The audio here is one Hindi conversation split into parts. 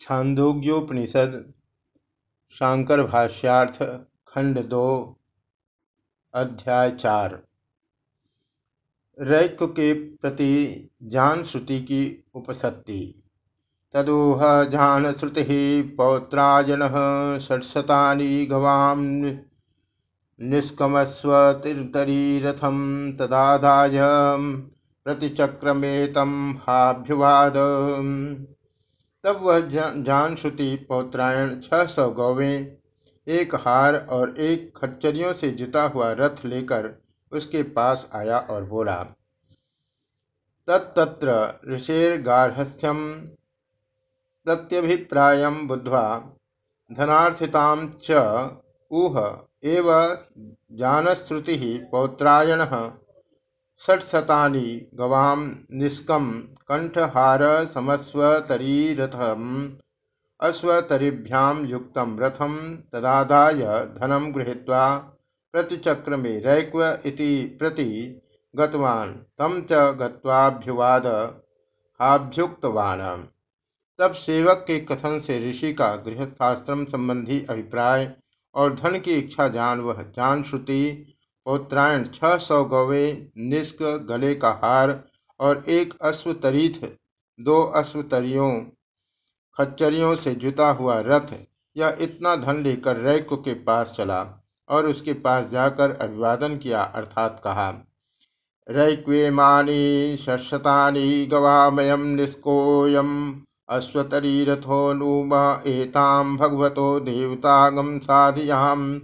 छांदोग्योपनिषद, शांकर भाष्यार्थ, खंड दो, अध्याय चार। रैक्य के प्रति जान श्रुति की उपसत्ति। तदोह जान श्रुति पौत्रायन षट्शतानी गवाम निष्कमस्वतीरथम तदाधाय प्रतिचक्रमेतम हाभ्युवाद तब वह जान श्रुति पौत्रायण, छह सौ गौवें, एक हार और एक खच्चरियों से जुता हुआ रथ लेकर उसके पास आया और बोला तत्र ऋषेर्गार्हस्थ्यम प्रत्यभिप्राय बुद्ध्वा धनार्थितां च ऊह, एव जानश्रुति पौत्रायण, षट्शतानि गवाम निष्कम कंठहार समस्वतरीरथम अश्वतरीभ्याम युक्त रथम तदादाय धनम गृहीत्वा प्रतिचक्रमे रैक्व इति प्रति गतवान। तम च गत्वाभ्युवाद हाभ्युक्तवान। तब सेवक के कथन से ऋषि का गृहस्थाश्रम संबंधी अभिप्राय और धन की इच्छा जान वह जान श्रुति पौत्रायण छह सौ गौवे निष्क गले का हार और एक अश्वतरीथ दो अश्वतरियों, खच्चरियों से जुता हुआ रथ या इतना धन लेकर रैक्य के पास चला और उसके पास जाकर अभिवादन किया, अर्थात कहा रैक्वेमानी शशतानी गवामयम निष्कोयम। अश्वतरीरथो नूम एताम भगवतो देवतागम साधियाम।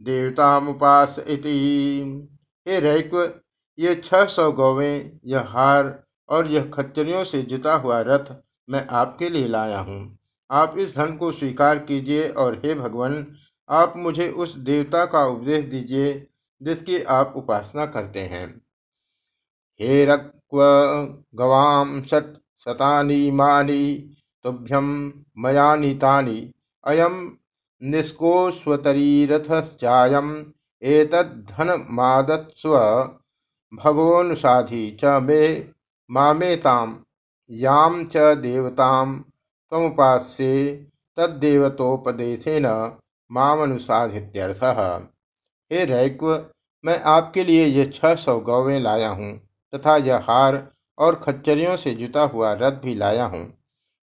देवतामुपास इति हे रैक्व ये छह सौ गौवें, यह हार और यह खच्चरियों से जुता हुआ रथ मैं आपके लिए लाया हूँ। आप इस धन को स्वीकार कीजिए और हे भगवान, आप मुझे उस देवता का उपदेश दीजिए जिसकी आप उपासना करते हैं। हे रक्व गवाम सत सतानी मानी तुभ्यम मयानीतानी अयम निष्कोस्वतरीरथश्चायम् एतद्धनमादत्स्व भगवोऽनुसाधि च मे मामेतां यां च देवतां त्वमुपास्ये तद्देवतोपदेशेन मामनुसाधित्यर्थः। हे रैक्व, मैं आपके लिए ये छह सौ गौवें लाया हूँ, तथा यह हार और खच्चरियों से जुता हुआ रथ भी लाया हूँ।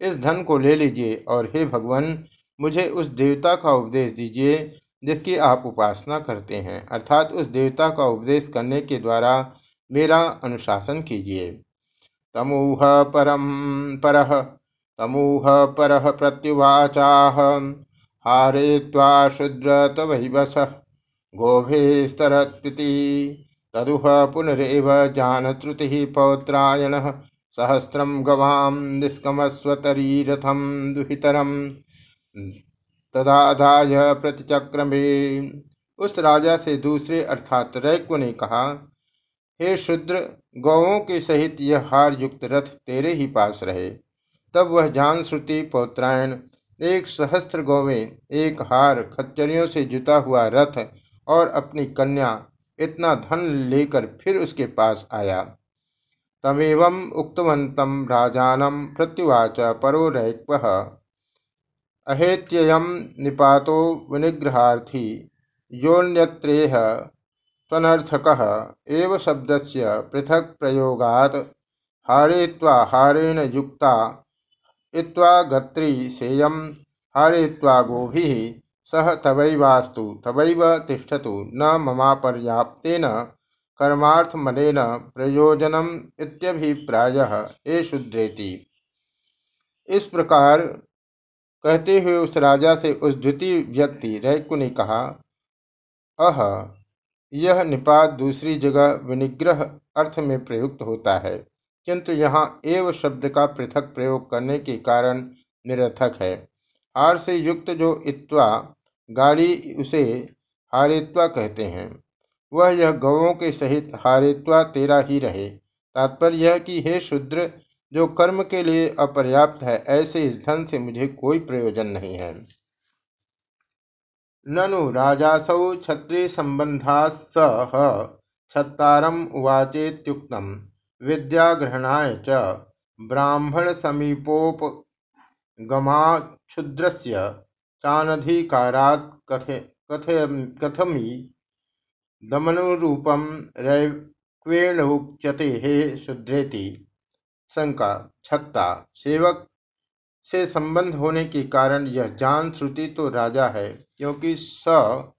इस धन को ले लीजिए और हे भगवान, मुझे उस देवता का उपदेश दीजिए जिसकी आप उपासना करते हैं, अर्थात उस देवता का उपदेश करने के द्वारा मेरा अनुशासन कीजिए। तमूह परम पर, तमूह पर प्रत्युवाचाह हारे त्वा शुद्र तवस गोभेस्तरत्ति तदुह पुनरव जानत्रुति पौत्रायण सहस्रम गवाम निष्कमस्वतरीरथम दुहितरम। तदाधाय प्रतिचक्रमे। उस राजा से दूसरे, अर्थात रैक्व ने कहा, हे शुद्र गौों के सहित यह हार युक्त रथ तेरे ही पास रहे। तब वह जान श्रुति पौत्रायण, एक सहस्त्र गौवें, एक हार, खच्चरियों से जुता हुआ रथ और अपनी कन्या, इतना धन लेकर फिर उसके पास आया। तमेव उक्तवंतम राजानम प्रत्युवाच परो रैक्व अहेत्ययम निपातो विनिग्रहार्थी। योन्यत्रेह त्वनर्थक एव शब्दस्य पृथक प्रयोगात् हारेत्वा हारेण युक्ता इत्वा गत्री सेयम हारेत्वा गोभिः सह तवैवास्तु तवैव तिष्ठतु न ममापर्याप्तेन कर्मार्थमनेन प्रयोजनम इत्यभिप्रायः हे शुद्रेति। इस प्रकार कहते हुए उस राजा से उस द्वितीय व्यक्ति रैकु ने कहा, अह, यह निपात दूसरी जगह विनिग्रह अर्थ में प्रयुक्त होता है, किंतु यहाँ एव शब्द का पृथक प्रयोग करने के कारण निरर्थक है। हार से युक्त जो इत्वा गाड़ी उसे हारेत्वा कहते हैं। वह यह गौों के सहित हारेत्वा तेरा ही रहे। तात्पर्य यह कि हे शुद्र जो कर्म के लिए अपर्याप्त है, ऐसे इस धन से मुझे कोई प्रयोजन नहीं है। ननु राजासौ क्षत्रिय संबंधा सह छत्तारम उवाचेत्युक्तम। विद्याग्रहणाय च ब्राह्मण समीपोप गमाक्षुद्रस्य चानधिकारात् कथमी दमनुरूपम रैक्वेणुच्यते हे शुद्रेति। शंका छत्ता सेवक से संबंध होने के कारण यह जान श्रुति तो राजा है, क्योंकि स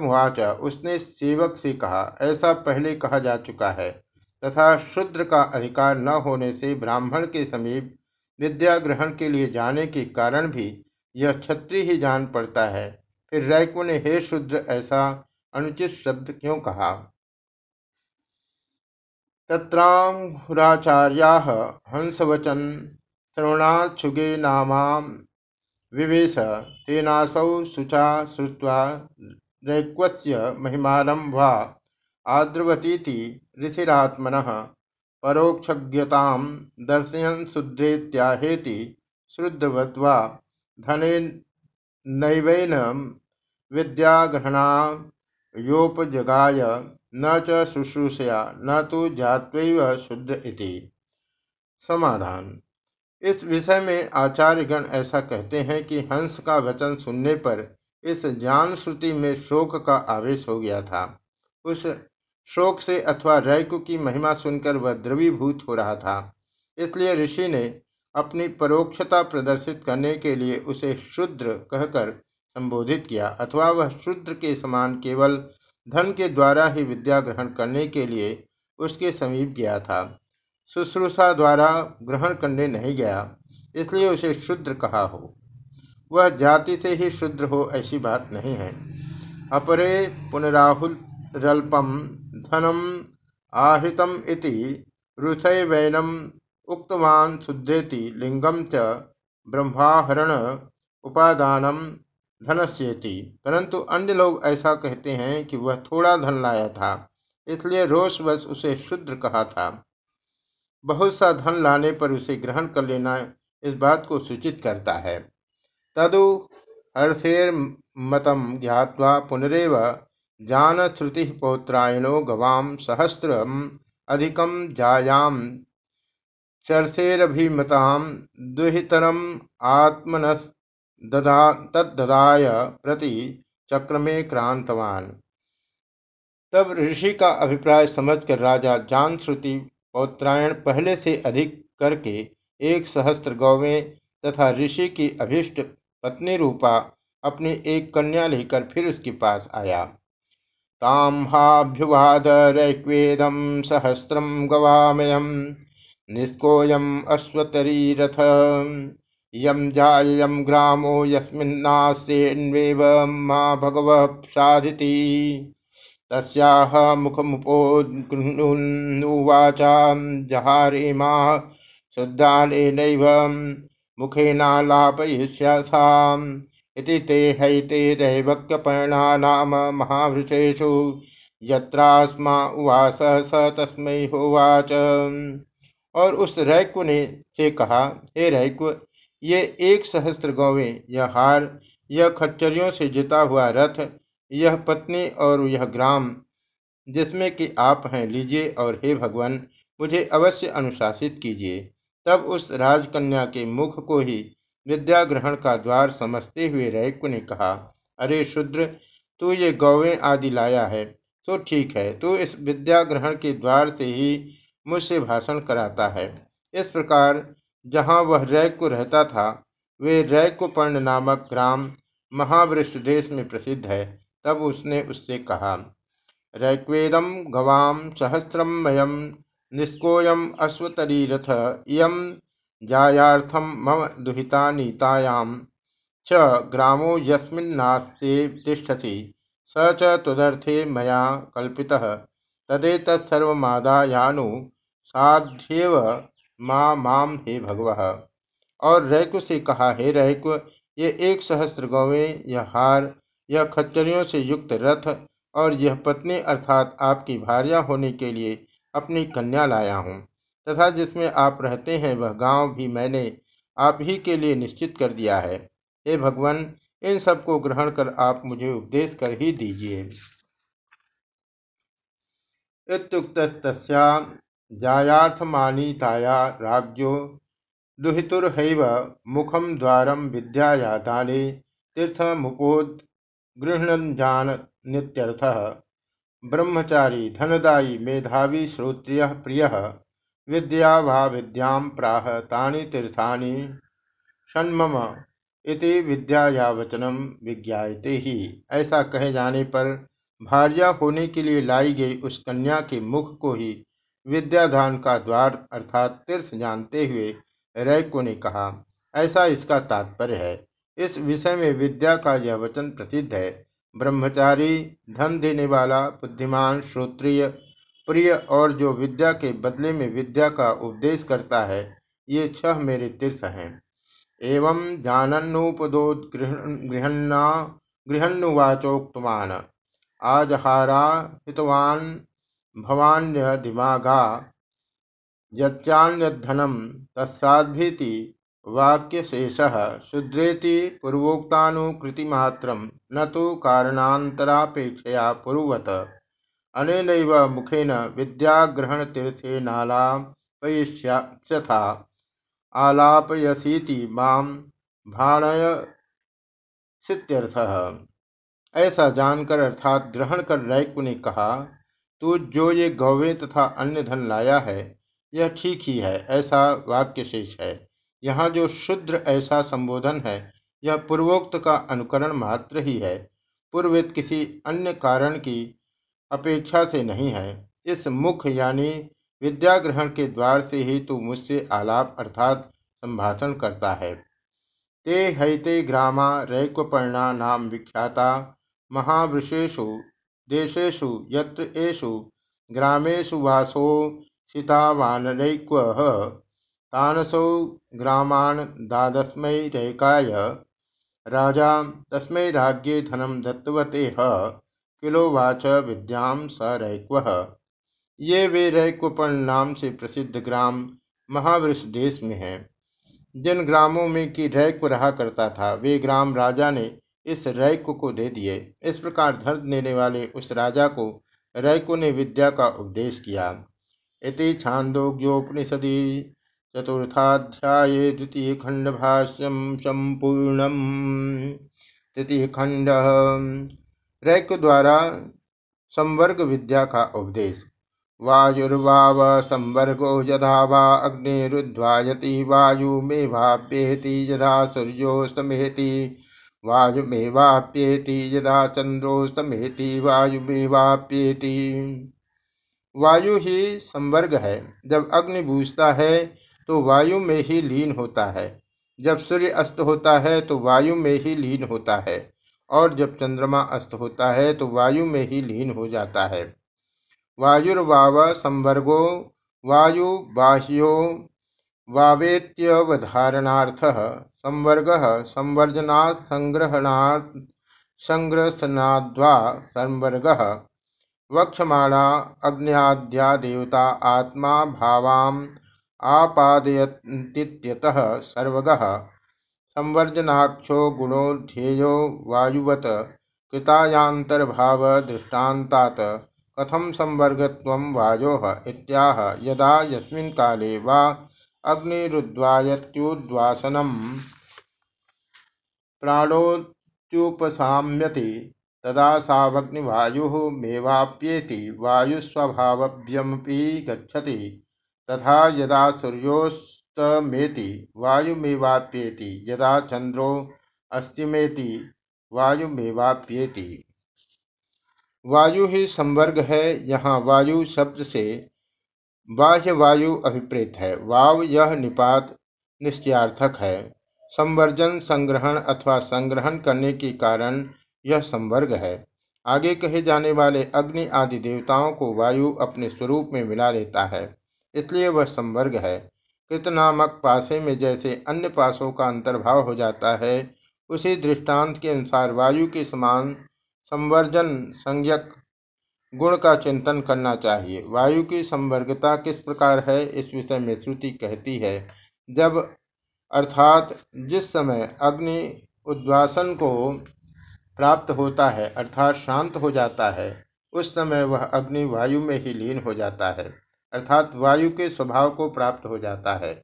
मुआचा उसने सेवक से कहा, ऐसा पहले कहा जा चुका है, तथा शूद्र का अधिकार न होने से ब्राह्मण के समीप विद्या ग्रहण के लिए जाने के कारण भी यह क्षत्रिय ही जान पड़ता है। फिर रैकु ने हे शूद्र, ऐसा अनुचित शब्द क्यों कहा? तत्राचार्या हंसवचन श्रवणाच्छुगे नामा विवेश तेनासौ शुचा श्रुत्वा रैक्वस्य महिमानं वा आद्रवतीति ऋषिरात्मनः परोक्षज्ञतां दर्शयन् शुद्धेत्याहेति श्रुद्धवद्वा धनेनैवैनं विद्याग्रहणायोपजगाय न च शुश्रूषया, न तो जात्वैव शुद्ध इति। समाधान। इस विषय में आचार्यगण ऐसा कहते हैं कि हंस का वचन सुनने पर इस ज्ञान श्रुति में शोक का आवेश हो गया था। उस शोक से अथवा रैकु की महिमा सुनकर वह द्रवीभूत हो रहा था। इसलिए ऋषि ने अपनी परोक्षता प्रदर्शित करने के लिए उसे शुद्र कहकर संबोधित किया, अथवा वह शुद्र के समान केवल धन के द्वारा ही विद्या ग्रहण करने के लिए उसके समीप गया था। शुश्रूषा द्वारा ग्रहण करने नहीं गया, इसलिए उसे शुद्र कहा हो। वह जाति से ही शुद्र हो ऐसी बात नहीं है। अपरे पुनराहुल रल्पम धनम आहृतम इति रुचैवैनम उक्तवान शुद्धेति लिंगम च ब्रह्माहरण उपादानम धनस्येति। परंतु अन्य लोग ऐसा कहते हैं कि वह थोड़ा धन लाया था, इसलिए रोषवश उसे शुद्र कहा था। बहुत सा धन लाने पर उसे ग्रहण कर लेना इस बात को सूचित करता है। तदु हर्षेर्मतं ज्ञात्वा पुनरेव जानश्रुतिः पौत्रायणो गवां सहस्रम् अधिकं जायां चर्षेरभिमतां दुहितरम् आत्मनस्तद्ददाय प्रति चक्रमे क्रांतवान। तब ऋषि का अभिप्राय समझकर राजा जान श्रुति पौत्रायण पहले से अधिक करके एक सहस्त्र गौवें तथा ऋषि की अभिष्ट पत्नी रूपा अपनी एक कन्या लेकर फिर उसके पास आया। ताम्हाभ्युवाद रैक्वेदं सहस्रं गवामयं निष्कोऽयम् अश्वतरीरथ। यं जायं ग्रामो यस्मिन्नास्येन्वेव मा भगवः साधिति। तस्याह मुखमुपोगृह्णुवाचां जहारेमा शुद्धालेनैव मुखेनालापयिष्यथाम् इति ते हैते दैवक्यपर्णानाम महावृषेषु। यत्रास्मा उवास स तस्मै होवाच। और उस रैक्व ने से कहा, हे रैक्व ये एक सहस्त्र गौवें, यह हार, यह खच्चरियों से जिता हुआ रथ, यह पत्नी और यह ग्राम, जिसमें कि आप हैं, लीजिए और हे भगवान, मुझे अवश्य अनुशासित कीजिए। तब उस राजकन्या के मुख को ही विद्या ग्रहण का द्वार समझते हुए रैक्व ने कहा, अरे शुद्र, तू ये गौवें आदि लाया है तो ठीक है, तू इस विद्या ग्रहण के द्वार से ही मुझसे भाषण कराता है। इस प्रकार जहाँ वह रैक्व रहता था, वे रैक्वपर्ण नामक ग्राम, महावृष्ट देश में प्रसिद्ध है, तब उसने उससे कहा रैक्वेदम गवाम सहस्रम मयम निष्कोयम अश्वतरीरथ इम जायार्थम मम दुहिता नीतायां च ग्रामो यस्मिन्नास्ते तिष्ठति स च त्वदर्थे मया कल्पितः। तदेतत्सर्वमादायानु साध्येव मा माम हे भगवः। और रैक्व से कहा, हे रैक्व ये एक सहस्त्र गौवें, यह हार, यह खच्चरियों से युक्त रथ और यह पत्नी अर्थात आपकी भार्या होने के लिए अपनी कन्या लाया हूँ। तथा जिसमें आप रहते हैं, वह गाँव भी मैंने आप ही के लिए निश्चित कर दिया है। हे भगवान, इन सबको ग्रहण कर आप मुझे उपदेश कर ही दीजिए। जायार्थमानीताया राज्यो दुहितुर्हैव मुखम द्वारम विद्याया दाने तीर्थमुपोद गृह्णजान्यर्थः ब्रह्मचारी, धनदायी, मेधावी, श्रोत्रिय, प्रिय। विद्या वा विद्या प्राह, तानि तीर्थानि षण्मम इति विद्याया वचनम विज्ञाते ही। ऐसा कहे जाने पर भार्या होने के लिए लाई गई उस कन्या के मुख को ही विद्याधान का द्वार अर्थात तीर्थ जानते हुए रैको ने कहा, ऐसा इसका तात्पर्य है। इस विषय में विद्या का यह वचन प्रसिद्ध है। ब्रह्मचारी, धन देने वाला, बुद्धिमान, श्रोत्रिय, प्रिय और जो विद्या के बदले में विद्या का उपदेश करता है, ये छह मेरे तीर्थ हैं। एवं जानन्नुपदोद्गृहन्ना गृहन्नुवाचोक्तवान् आजहारा हितवान् भवान्यदिमागा। यच्चान्यद्धनं तत्साद्भीति वाक्यशेषः शूद्रेति पूर्वोक्तानुकृतिमात्रं न तो कारणान्तरापेक्षया पूर्ववत्। अनेनैव मुखेन विद्याग्रहणतीर्थेनालापयिष्यथा आलापयसीति माँ भाणयसीत्यर्थः ऐसा जानकर अर्थात ग्रहण कर रैक्य ने कहा तू जो ये गौवे तथा अन्य धन लाया है, यह ठीक ही है, ऐसा वाक्य शेष है। यहाँ जो शुद्र ऐसा संबोधन है, यह पूर्वोक्त का अनुकरण मात्र ही है। पूर्वित किसी अन्य कारण की अपेक्षा से नहीं है। इस मुख यानी विद्या ग्रहण के द्वार से ही तू मुझसे आलाप अर्थात संभाषण करता है। ते हैते ग्रामा रैक्वपर्णा नाम विख्याता महावृषेषु देशेषु यत्र एषु, ग्रामेषु वासो शितावानरैक्वः तानसौ ग्रामान् दादस्मै रैकाय राजा तस्मै राज्ञे धनं दत्तवते किलोवाच स रैक्व ये वे रैक्वपर्ण नाम से प्रसिद्ध ग्राम महावृष देश में हैं। जिन ग्रामों में की रैक्व रहा करता था, वे ग्राम राजा ने इस रैक को दे दिए। इस प्रकार धन देने वाले उस राजा को रैक्व ने विद्या का उपदेश किया। इति छांदोग्योपनिषदि चतुर्थाध्याय द्वितीय खंड भाष्यम संपूर्णम। तृतीय खंड। रैक द्वारा संवर्ग विद्या का उपदेश। वायुर्वाव संवर्गो यदा वा अग्निरुद्वायति वायुमेवाप्येति यदा सूर्योस्तमेति वायुमेवाप्येति यदा चंद्रोस्तमेति वायुमेवाप्येति। वायु ही संवर्ग है। जब अग्नि बूझता है तो वायु में ही लीन होता है। जब सूर्य अस्त होता है तो वायु में ही लीन होता है। और जब चंद्रमा अस्त होता है तो वायु में ही लीन हो जाता है। वायुर्वाव संवर्गो वायु बाह्यो वावेत्यवधारणार्थ संवर्ग संवर्जना संग्रहणार्थ संवर्ग। वक्षमाणा अग्नियाद्या देवता आत्मा भावाम आपादयतीत्यतः सर्वगः। संवर्जनाक्षो गुणो ध्येयो वायुवत कृतायांतर्भाव दृष्टान्तात् कथम संवर्गत्वं वायोः इत्याह यदा यस्मिन् काले वा अग्निरुद्वायत्युद्वासनं प्राणोत्युपसाम्यति तदा सावग्निवायुः मेवाप्येति वायुस्वभाव्यमपि गच्छति, तथा यदा सूर्योस्तमेति वायुमेवाप्येति, यदा चंद्रो अस्तिमेति वायुमेवाप्येति। वायु ही संवर्ग है, यहाँ वायु शब्द से बाह्य वायु अभिप्रेत है। वाव यह निपात निश्चयार्थक है। संवर्जन, संग्रहण अथवा संग्रहण करने के कारण यह संवर्ग है। आगे कहे जाने वाले अग्नि आदि देवताओं को वायु अपने स्वरूप में मिला लेता है, इसलिए वह संवर्ग है। कृत नामक पासे में जैसे अन्य पासों का अंतर्भाव हो जाता है, उसी दृष्टांत के अनुसार वायु के समान संवर्जन, संज्ञक गुण का चिंतन करना चाहिए। वायु की संवर्गता किस प्रकार है, इस विषय में श्रुति कहती है। जब, अर्थात, जिस समय अग्नि उद्वासन को प्राप्त होता है, अर्थात शांत हो जाता है, उस समय वह अग्नि वायु में ही लीन हो जाता है, अर्थात वायु के स्वभाव को प्राप्त हो जाता है,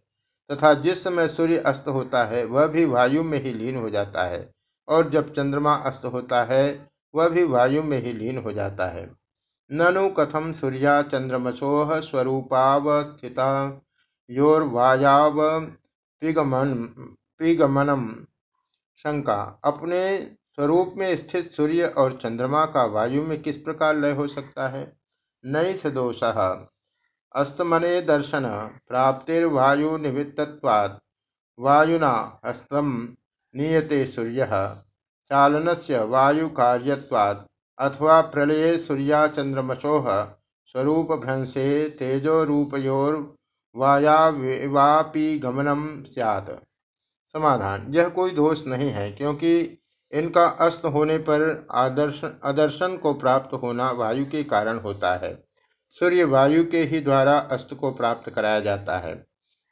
तथा जिस समय सूर्य अस्त होता है, वह भी वायु में ही लीन हो जाता है, और जब चंद्रमा अस्त होता है, वह भी वायु में ही लीन हो जाता है। ननु कथम सूर्या चंद्रमसोह स्वरूपावस्थिता। पिगमनम शंका, अपने स्वरूप में स्थित सूर्य और चंद्रमा का वायु में किस प्रकार लय हो सकता है? नई सदोष, अस्तमने दर्शन, प्राप्तिर्वायु निमित्तवाद वायुना हस्तम, नीयते सूर्य चालन से वायु कार्यवाद अथवा प्रलये सूर्याचंद्रमसोह स्वरूप भ्रंशे तेजोरूपयोर्वायावापी गमनम सैत् समाधान। यह कोई दोष नहीं है, क्योंकि इनका अस्त होने पर आदर्शन अदर्शन को प्राप्त होना वायु के कारण होता है। सूर्य वायु के ही द्वारा अस्त को प्राप्त कराया जाता है,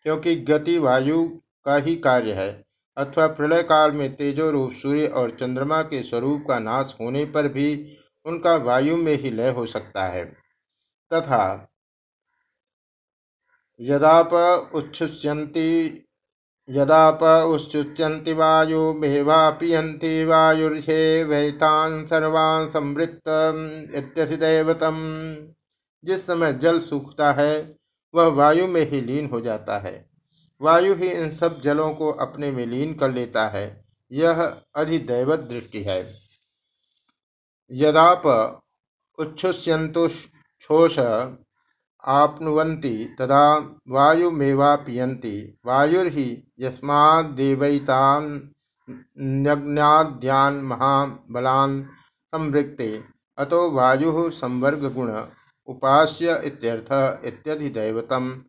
क्योंकि गति वायु का ही कार्य है। अथवा प्रलय काल में तेजो रूप सूर्य और चंद्रमा के स्वरूप का नाश होने पर भी उनका वायु में ही लय हो सकता है। तथा यदाप यदाप उच्छुच्यन्ति वायुमेवापियन्ति वायुर्ह्येवैतान् सर्वान् संवृत्त इत्यधिदैवतम् जिस समय जल सूखता है, वह वायु में ही लीन हो जाता है। वायु ही इन सब जलों को अपने में लीन कर लेता है। यह अधिदैवत दृष्टि है। यदाप उच्छुष्यंतुक्षोष आपनुवन्ति तदा वायुमेवापियन्ति वायुर्हि यस्माद्देवैतान्यज्ञाद्यान् महाबलान् संवृत्ते अतो वायु संवर्ग गुण उपास्य इत्यर्थ इत्यधिदैवतम।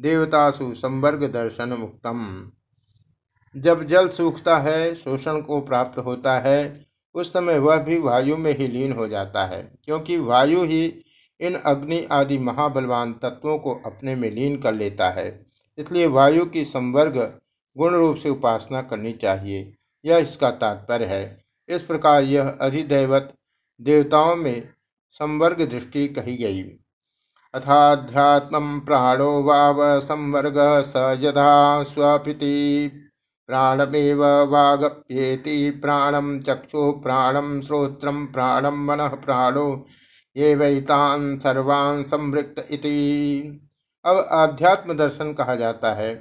देवतासु संवर्ग दर्शन मुक्तम। जब जल सूखता है, शोषण को प्राप्त होता है, उस समय वह भी वायु में ही लीन हो जाता है, क्योंकि वायु ही इन अग्नि आदि महाबलवान तत्वों को अपने में लीन कर लेता है। इसलिए वायु की संवर्ग गुण रूप से उपासना करनी चाहिए, यह इसका तात्पर्य है। इस प्रकार यह अधिदैवत देवताओं में संवर्ग दृष्टि कही गई। अथाध्यात्म प्राणो वाव संवर्ग स यदा स्वपिति। प्राणमेव वागप्येति प्राणम चक्षु प्राणम श्रोत्रम प्राणम मन, प्राणो ये वैतान सर्वान संवृत्त इति। अब आध्यात्म दर्शन कहा जाता है।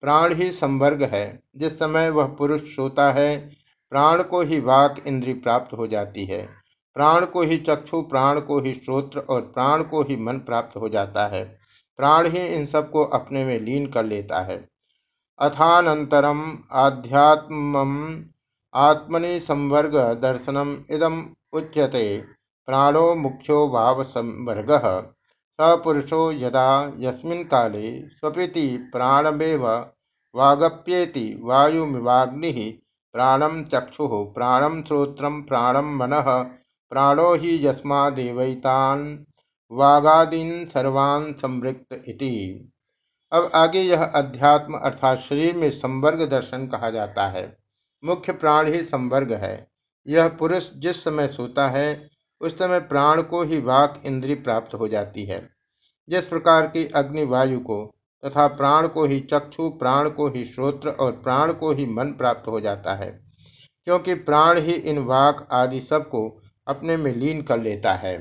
प्राण ही संवर्ग है। जिस समय वह पुरुष सोता है, प्राण को ही वाक इंद्री प्राप्त हो जाती है। प्राण को ही चक्षु, प्राण को ही श्रोत्र और प्राण को ही मन प्राप्त हो जाता है। प्राण ही इन सबको अपने में लीन कर लेता है। अथानंतरम आध्यात्म आत्मनि संवर्ग दर्शनम इदम उच्यते। प्राणो मुख्यो भाव संवर्ग। सपुरुषो यदा यस्मिन् काले स्वपिति प्राणमेव वागप्येति वायुमिवाग्निः प्राणम चक्षु प्राणम श्रोत्रम प्राणम मन प्राणो ही यस्मादेवैतान वागादीन सर्वान् संवृत्त इति। अब आगे यह अध्यात्म अर्थात शरीर में संवर्ग दर्शन कहा जाता है। मुख्य प्राण ही संवर्ग है। यह पुरुष जिस समय सोता है, उस समय प्राण को ही वाक इंद्री प्राप्त हो जाती है। जिस प्रकार की अग्नि वायु को तथा प्राण को ही चक्षु, प्राण को ही श्रोत्र और प्राण को ही मन प्राप्त हो जाता है। क्योंकि प्राण ही इन वाक आदि सबको अपने में लीन कर लेता है।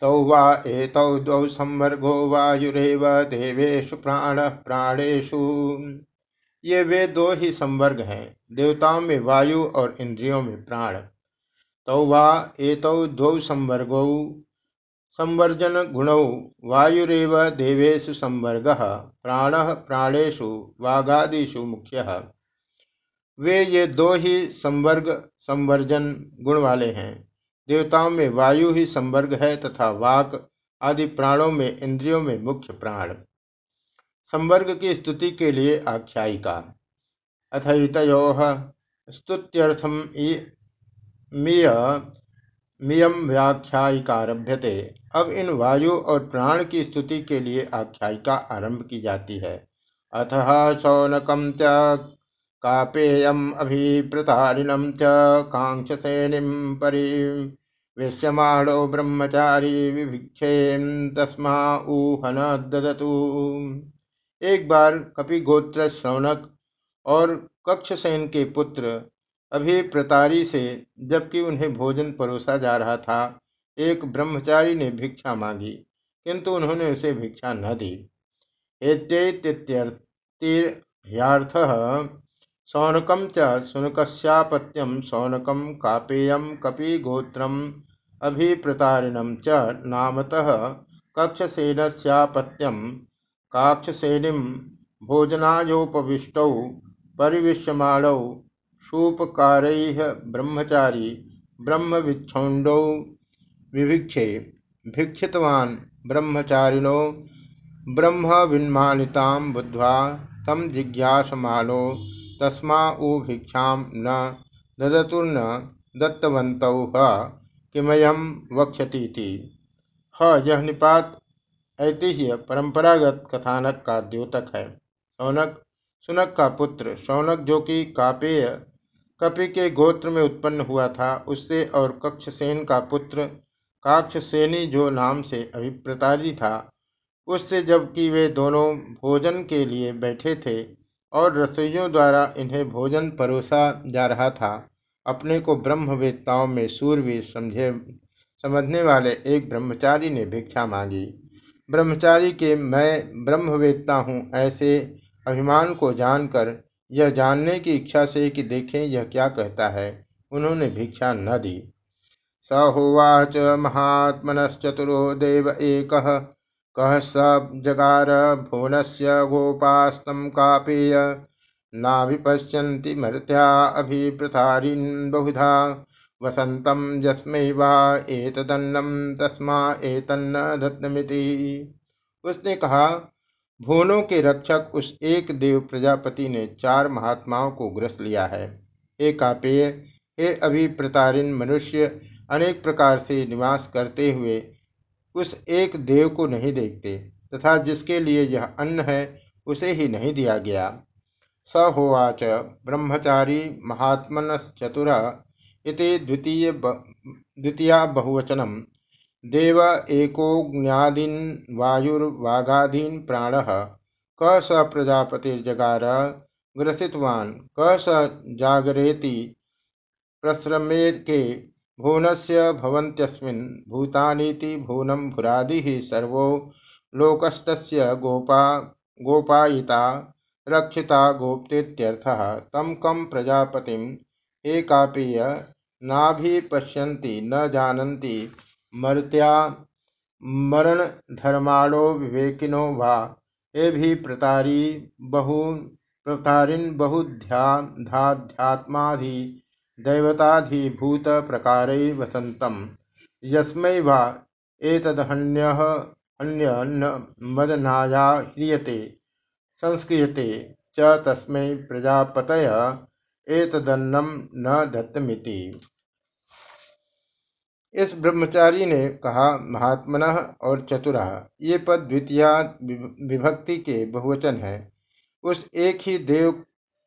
तौ वा एतौ द्वौ संवर्गो वायुरेव देवेशु प्राण प्राणेशु ये वे दो ही संवर्ग हैं, देवताओं में वायु और इंद्रियों में प्राण। तौ वा एतौ द्वौ संवर्गौ, संवर्जन गुणौ, वायुरेव देवेशु संवर्ग, प्राण प्राणेशु वागादिषु मुख्य। वे ये दो ही संवर्ग, संवर्जन गुण वाले हैं। देवताओं में वायु ही संवर्ग है तथा वाक आदि प्राणों में, इंद्रियों में मुख्य प्राण। संवर्ग की स्तुति के लिए आख्यायिका। अथतयो स्तुत्यर्थम मियम व्याख्यायिकारभ्यते अब इन वायु और प्राण की स्तुति के लिए आख्यायिका आरंभ की जाती है। अथ शौनकम च च ब्रह्मचारी तस्मा ऊहन ददतु एक बार कपिगोत्र शौनक और कक्षसेन के पुत्र अभिप्रतारी से जबकि उन्हें भोजन परोसा जा रहा था, एक ब्रह्मचारी ने भिक्षा मांगी, किंतु उन्होंने उसे भिक्षा न दी। एत्यर्थ शौनकम च शुनकस्यापत्यम शौनकम कापेयम कपिगोत्रम अभिप्रतारिणम च नामतः कक्षसेनस्यापत्यम काक्षसेनिम भोजनायोपविष्टौ परिविश्यमाणौ शूपकारैः ब्रह्मचारी ब्रह्मविच्छौण्डौ विभिक्षे भिक्षितवान् ब्रह्मचारिणो ब्रह्मविन्मानितां बुद्ध्वा तं जिज्ञासमानो तस्मा उ भिक्षां न ददतुर्न दत्तवन्तौ ह, किमयं वक्ष्यतीति ह, यह निपात ऐतिह्य परंपरागत कथानक का द्योतक है। शौनक सुनक का पुत्र शौनक जो कि कापेय कपि के गोत्र में उत्पन्न हुआ था, उससे और कक्षसेन का पुत्र काक्षसेनी जो नाम से अभिप्रताजी था, उससे जबकि वे दोनों भोजन के लिए बैठे थे और रसोइयों द्वारा इन्हें भोजन परोसा जा रहा था। अपने को ब्रह्मवेत्ताओं में सूरवीर समझे, समझने वाले एक ब्रह्मचारी ने भिक्षा मांगी। ब्रह्मचारी के, मैं ब्रह्मवेत्ता हूँ, ऐसे अभिमान को जानकर, यह जानने की इच्छा से कि देखें यह क्या कहता है। उन्होंने भिक्षा न दी। स होवाच महात्मनश्चतुरो देव एक कह स जगार भुवनस्य गोपास्तं कापेय? नाभिपश्यन्ति मर्त्या अभिप्रतारिन् बहुधा। वसन्तं यस्मै वा तस्मा एतन्न दत्तमिति। उसने कहा, भुवनों के रक्षक उस एक देव प्रजापति ने चार महात्माओं को ग्रस लिया है। हे कापेय, हे अभिप्रतारिन मनुष्य, अनेक प्रकार से निवास करते हुए उस एक देव को नहीं देखते, तथा जिसके लिए यह अन्न है, उसे ही नहीं दिया गया। स होवाच, ब्रह्मचारी महात्मनश्चतुर इति द्वितीय द्वितीया बहुवचनम। देव एकोज्ञादीन वायुर्वागादीन प्राण। क स प्रजापतिर्जगार ग्रसितवान्। क स जागरेति भुवनस्य भवन्त्यस्मिन् भूतानीति भुवनम भुरादिः सर्वो लोकस्त गोपा, गोपायिता रक्षिता गोप्तेत्यर्थः तं कं प्रजापतिं एकापेय नाभिपश्यन्ति न जानन्ति मर्त्या मरण धर्माणो विवेकिनो वा ये भी प्रतारी बहु, प्रतारिन बहुध्यात्माधि दैवताधिभूत प्रकार वसंतम यस्मै वा एतदहन्यः अन्य न मदनाया ह्रियते संस्क्रियते च तस्मै प्रजापतय एतदन्नम न दत्तमिति। इस ब्रह्मचारी ने कहा, महात्मन और चतुरा, ये पद द्वितीय विभक्ति के बहुवचन है। उस एक ही देव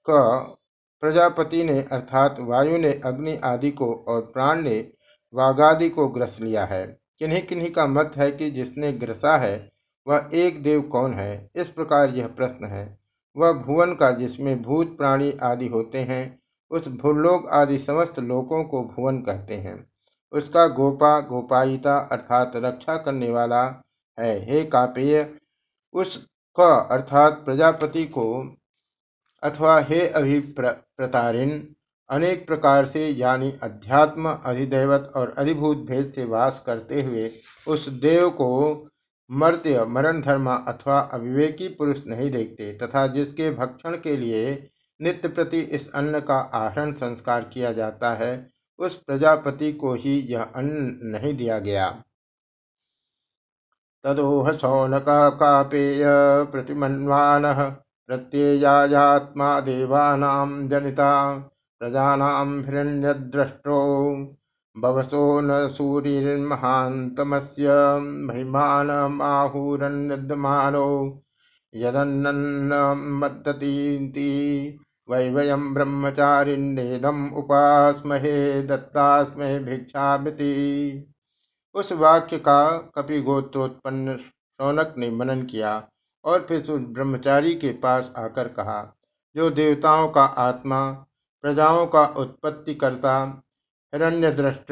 का प्रजापति ने, अर्थात वायु ने, अग्नि आदि को और प्राण ने वागादि को ग्रस लिया है। किन्हीं किन्हीं का मत है कि जिसने ग्रसा है, वह एक देव कौन है? इस प्रकार यह प्रश्न है। वह भुवन का, जिसमें भूत प्राणी आदि होते हैं, उस भूलोक आदि समस्त लोकों को भुवन कहते हैं। उसका गोपा, गोपायिता, अर्थात रक्षा करने वाला है। हे कापेय, उस उसका अर्थात प्रजापति को अथवा हे अभिप्रतारिन अनेक प्रकार से यानी अध्यात्म, अधिदैवत और अधिभूत भेद से वास करते हुए उस देव को मर्त्य मरण धर्मा अथवा अविवेकी पुरुष नहीं देखते तथा जिसके भक्षण के लिए नित्य प्रति इस अन्न का आहरण संस्कार किया जाता है, उस प्रजापति को ही यह अन्न नहीं दिया गया। तदोह शौनक कापेय प्रतिमन्वान प्रत्ययात्मा देवानां जनिता, प्रजानां हिरण्यद्रष्टो। भवसो न सूरिर्महान्तमस्य महिमानमाहुरन्यदमानो वै वयं ब्रह्मचारिण्येदम् उपासमहे दत्तास्मै भिक्षामिति। उस वाक्य का कपिगोत्रोत्पन्न शौनक ने मनन किया। और फिर उस ब्रह्मचारी के पास आकर कहा, जो देवताओं का आत्मा, प्रजाओं का उत्पत्ति करता हिरण्य दृष्ट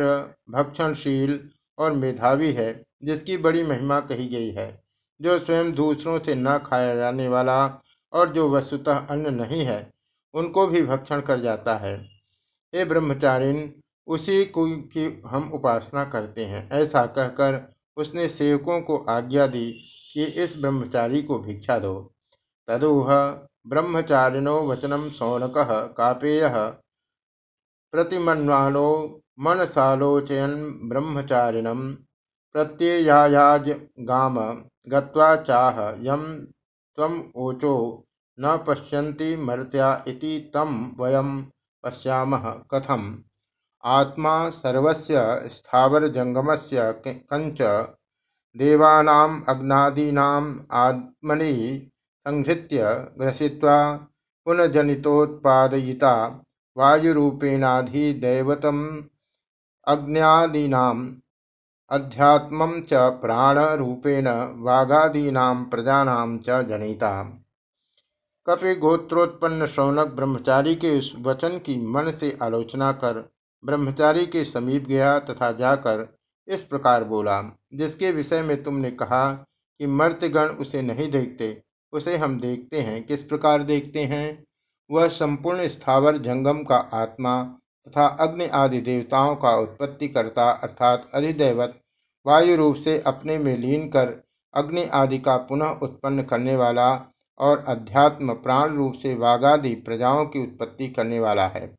भक्षणशील और मेधावी है, जिसकी बड़ी महिमा कही गई है, जो स्वयं दूसरों से न खाया जाने वाला और जो वस्तुतः अन्न नहीं है, उनको भी भक्षण कर जाता है। हे ब्रह्मचारिण उसी को की हम उपासना करते हैं। ऐसा कहकर उसने सेवकों को आज्ञा दी कि इस ब्रह्मचारी को भिक्षा दो। तदुह ब्रह्मचारिणो वचनम सौनक कापेय। प्रतिमन्वानो मनसालोचयन ब्रह्मचारिणम प्रत्ययायाज गाम गत्वा चाह यम तम ओचो न पश्यन्ति मर्त्या इति तम वयम पश्यामः कथम। आत्मा सर्वस्य स्थावरजङ्गमस्य कञ्च देवानाम् अग्नादीनाम् आत्मनि संहृत्य ग्रसित्वा पुनजनितोत्पादयिता वायुरूपेणाधिदैवतम् अग्न्यादीनाम् अध्यात्मं च प्राणरूपेण वागादीनां प्रजानां च जनिता। कपि गोत्रोत्पन्न शौनक ब्रह्मचारी के उस वचन की मन से आलोचना कर ब्रह्मचारी के समीप गया तथा जाकर इस प्रकार बोला जिसके विषय में तुमने कहा कि मर्त्यगण उसे नहीं देखते, उसे हम देखते हैं। किस प्रकार देखते हैं? वह संपूर्ण स्थावर जंगम का आत्मा तथा अग्नि आदि देवताओं का उत्पत्ति करता अर्थात अधिदैवत वायु रूप से अपने में लीन कर अग्नि आदि का पुनः उत्पन्न करने वाला और अध्यात्म प्राण रूप से वागादि प्रजाओं की उत्पत्ति करने वाला है।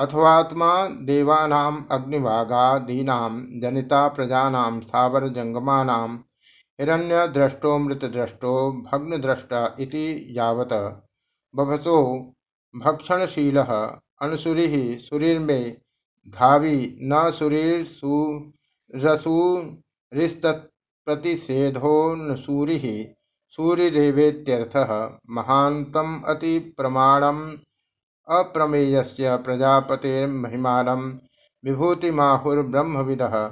अथवात्मा देवानाम अग्निवागादीनाम जनिता प्रजानाम, स्थावर जंगमानाम, हिरण्य द्रष्टो, मृत द्रष्टो, भग्न इति यावत। बभसो, भक्षणशील अणसुरी सुरीर्मे, धावी, न सुरीरसूरिस्तत्प्रतिषेधोऽनसूरिः सूरिरेवेत्यर्थः, महान्तम् अतिप्रमाणम् अप्रमेयस्य प्रजापतेर्महिमानं विभूतिमाहुर्ब्रह्मविदः।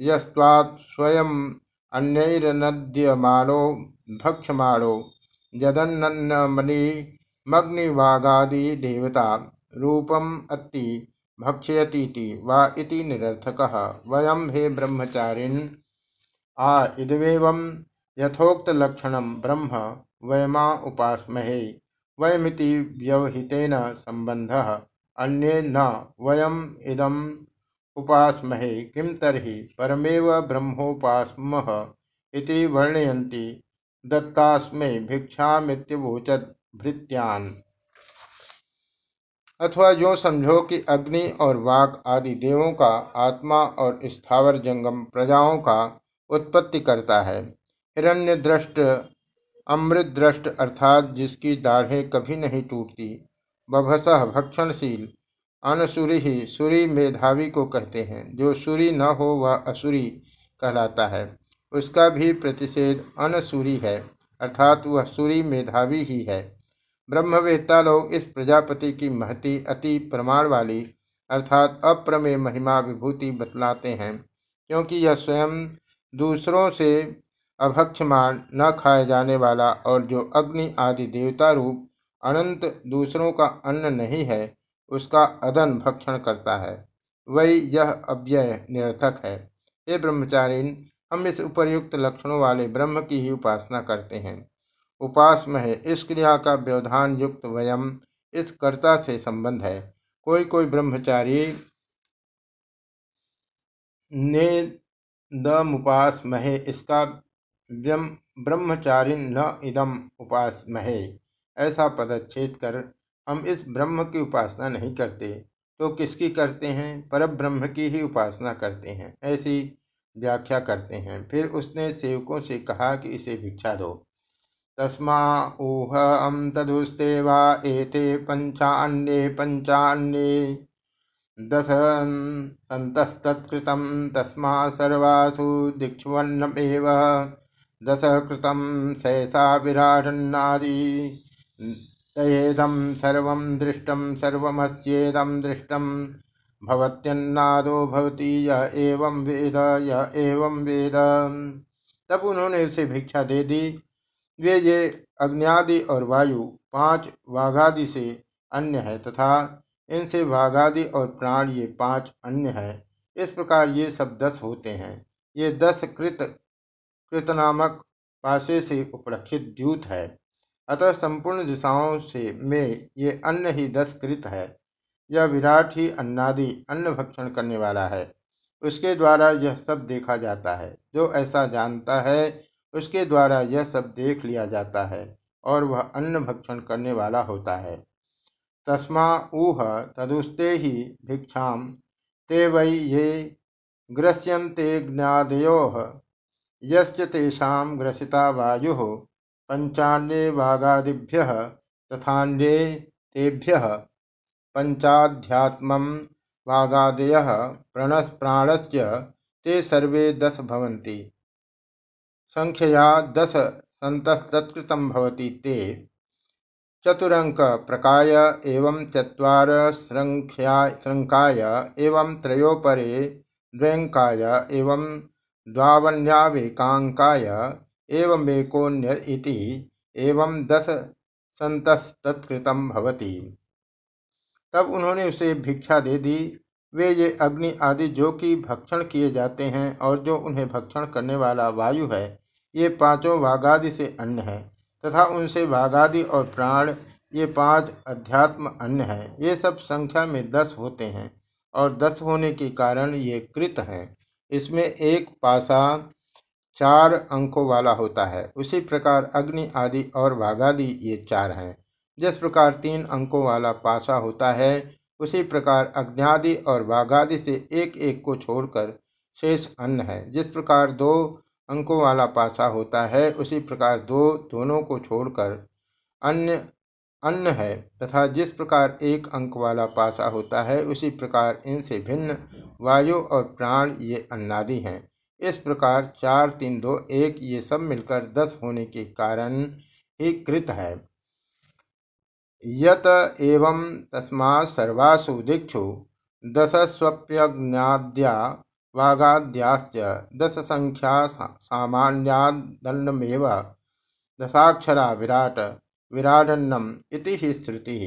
यस्त्वात् स्वयम् अन्यैरनद्यमानो जदन्नमणि मग्निवागादिदेवता रूपम अति भक्षयती वा इति निरर्थकः। हे ब्रह्मचारिण आ इदमेवं यथोक्तलक्षणं ब्रह्म वयमा उपासमहे। वयमिति व्यवहितेन सम्बन्धः। अन्ये न, वयम इदम उपासमहे, किं तर्हि? परमेव ब्रह्मोपास्मः इति वर्णयन्ति, दत्तास्मै भिक्षामित्यवोचत भृत्यान। अथवा जो समझो कि अग्नि और वाक आदि देवों का आत्मा और स्थावर जंगम प्रजाओं का उत्पत्ति करता है हिरण्य अमृत दृष्ट अर्थात जिसकी दाढ़ें कभी नहीं टूटती बभस भक्षणशील, अनसुरी ही सुरी मेधावी को कहते हैं। जो सुरी न हो, वह असुरी कहलाता है। उसका भी प्रतिषेध अनसुरी है, अर्थात वह सूरी मेधावी ही है। ब्रह्मवेत्ता लोग इस प्रजापति की महती अति प्रमाण वाली, अर्थात अप्रमेय महिमा विभूति बतलाते हैं, क्योंकि यह स्वयं दूसरों से अभक्षमान न खाए जाने वाला और जो अग्नि आदि देवता रूप अनंत दूसरों का अन्न नहीं है, उसका अदन भक्षण करता है। वही यह अव्यय निरर्थक है। ये ब्रह्मचारिण, हम इस उपर्युक्त लक्षणों वाले ब्रह्म की ही उपासना करते हैं। उपास में है इस क्रिया का व्यवधान युक्त वयम इस कर्ता से संबंध है। कोई कोई ब्रह्मचारी ने दमुपास महे इसका ब्रह्मचारी न इदम उपास महे ऐसा पदच्छेद कर, हम इस ब्रह्म की उपासना नहीं करते तो किसकी करते हैं? पर ब्रह्म की ही उपासना करते हैं। ऐसी व्याख्या करते हैं। फिर उसने सेवकों से कहा कि इसे भिक्षा दो। तस्मा ऊह अम तदुस्ते वा पंचान्ये पंचान्ये दश सन्तस्तत्कृतं तस्मा सर्वासु दीक्षुवन्नमेव। दश कृतं सहसा विराटन्नादि तयेदं सर्वं दृष्टं सर्वमस्येदं दृष्टं। भवत्यन्नादो भवती यह एवं वेद यह एवं वेद। तब उन्होंने उसे भिक्षा दे दी। वे ये अग्नियादि और वायु, पाँच वाघादि से अन्य है तथा इनसे वाघादि और प्राण ये पाँच अन्य है। इस प्रकार ये सब दस होते हैं। ये दस कृत कृत नामक पासे से उपलक्षित द्यूत है। अतः संपूर्ण दिशाओं से में ये अन्न ही दस कृत है। यह विराट ही अन्नादि अन्न भक्षण करने वाला है। उसके द्वारा यह सब देखा जाता है। जो ऐसा जानता है, उसके द्वारा यह सब देख लिया जाता है और वह अन्न भक्षण करने वाला होता है। तस्मा ऊह तदुस्ते ही भिक्षा, ते वै ये ग्रस्यन्ते ज्ञादयो यश्च तेषां ग्रसिता वायुः पञ्चान्ये वागादिभ्यः तथान्ये तेभ्यः पञ्चाध्यात्मं वागादयः प्रणस्प्राणस्य ते सर्वे दश भवन्ति। संख्यया दश सन्तस्तत्कृतं भवति ते। चतुरंक प्रकाय एवं चत्वार श्रृंखाय एवं त्रयोपरे द्व्यंकाय एवं द्वावन्यावेकांकाय एवमेकोन्य इति एवं दश संतस्तत्कृतं भवति। तब उन्होंने उसे भिक्षा दे दी। वे ये अग्नि आदि जो कि भक्षण किए जाते हैं और जो उन्हें भक्षण करने वाला वायु है, ये पाँचों वाघादि से अन्न है, तथा उनसे वाघादि और प्राण, ये पाँच अध्यात्म अन्न है। ये सब संख्या में दस होते हैं और दस होने के कारण ये कृत हैं। इसमें एक पासा चार अंकों वाला होता है। उसी प्रकार अग्नि आदि और वाघादि ये चार हैं। जिस प्रकार तीन अंकों वाला पासा होता है, उसी प्रकार अग्नि और वाघादि से एक एक को छोड़कर शेष अन्न है। जिस प्रकार दो अंकों वाला पासा होता है, उसी प्रकार दो, दोनों को छोड़कर अन्य अन्न है, तथा जिस प्रकार एक अंक वाला पासा होता है, उसी प्रकार इनसे भिन्न वायु और प्राण ये अन्नादि हैं। इस प्रकार चार, तीन, दो, एक ये सब मिलकर दस होने के कारण ही कृत है। यत एवं तस्मा सर्वासु दीक्षु दशस्वप्यज्ञाद्या वागाद्याश्च संख्या सामान्यादन्नमेव दशाक्षरा विराट विराडन्नम इति हि श्रुतिः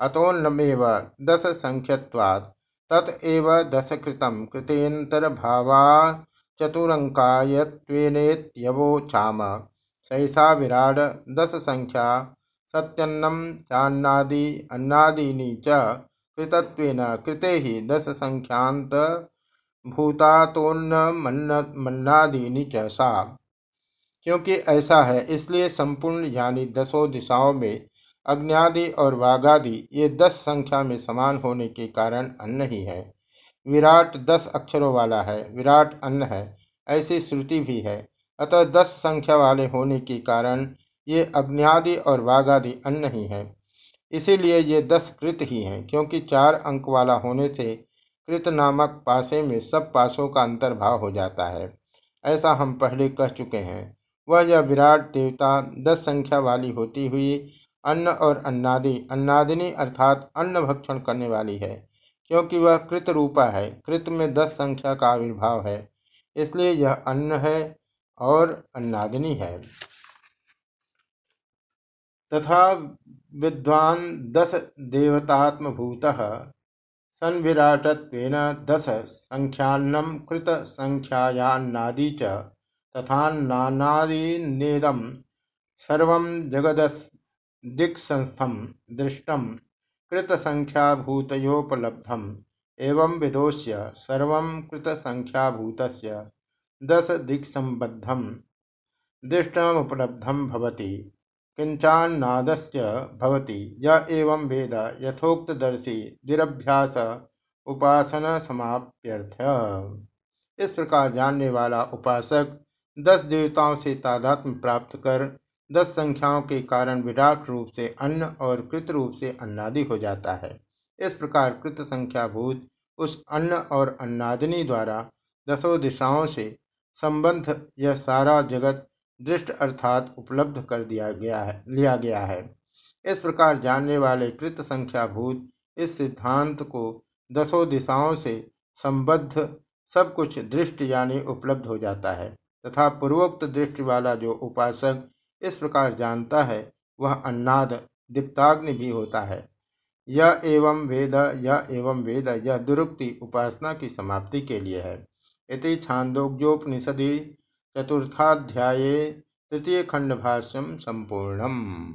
अतोन्नमेव दशसङ्ख्यत्वात्। तत एव दशकृतं कृतेऽन्तर्भावाच्चतुरङ्कायत्वेनेत्यवोचाम सैषा विराड दशसङ्ख्या सत्यन्नम चान्नादि अन्नादीनि च कृतत्वेन कृते ही दस संख्यांत भूतातोन्नमन्नादीनि च सा। क्योंकि ऐसा है, इसलिए संपूर्ण यानी दसों दिशाओं में अग्नि और वागादि ये दस संख्या में समान होने के कारण अन्न ही है। विराट दस अक्षरों वाला है, विराट अन्न है, ऐसी श्रुति भी है। अतः दस संख्या वाले होने के कारण ये अग्नि और वाघादि अन्न ही है। इसीलिए ये दस कृत ही हैं, क्योंकि चार अंक वाला होने से कृत नामक पासे में सब पासों का अंतर्भाव हो जाता है। ऐसा हम पहले कह चुके हैं। वह यह विराट देवता दस संख्या वाली होती हुई अन्न और अन्नादि, अन्नादिनी अर्थात अन्न भक्षण करने वाली है, क्योंकि वह कृत रूपा है, कृत में दस संख्या का आविर्भाव है, इसलिए यह अन्न है और अन्नादिनी है। तथा विद्वान् दश देवतात्मभूतः सन्विराटत्वेन दश सङ्ख्यान्नं कृतसङ्ख्यायान्नादि च तथान्नानादीनेदं सर्वं जगददिक्संस्थं दृष्टं कृतसङ्ख्याभूतयोपलब्धम् एवं विदोष्य सर्वं कृतसङ्ख्याभूतस्य दशदिक्सम्बद्धं दृष्टमुपलब्धं भवति। किंचान्नादस्य भवति। य एवं वेद यथोक्तदर्शी निरभ्यास उपासना समाप्यर्थ इस प्रकार जानने वाला उपासक दस देवताओं से तादात्म प्राप्त कर, दस संख्याओं के कारण विराट रूप से अन्न और कृत रूप से अन्नादि हो जाता है। इस प्रकार कृत संख्या भूत उस अन्न और अन्नादिनी द्वारा दसों दिशाओं से संबंध यह सारा जगत दृष्ट अर्थात उपलब्ध कर दिया गया है, लिया गया है। इस प्रकार जानने वाले कृत संख्या भूत इस सिद्धांत को दसों दिशाओं से संबद्ध सब कुछ दृष्ट यानी उपलब्ध हो जाता है। तथा पूर्वोक्त दृष्टि वाला जो उपासक इस प्रकार जानता है, वह अन्नाद, दीप्ताग्नि भी होता है। यह एवं वेद यह एवं वेद, यह दुरुक्ति उपासना की समाप्ति के लिए है। इति छांदोग्योपनिषदि चतुर्थाध्याये तृतीय खंड भाष्यम संपूर्णम।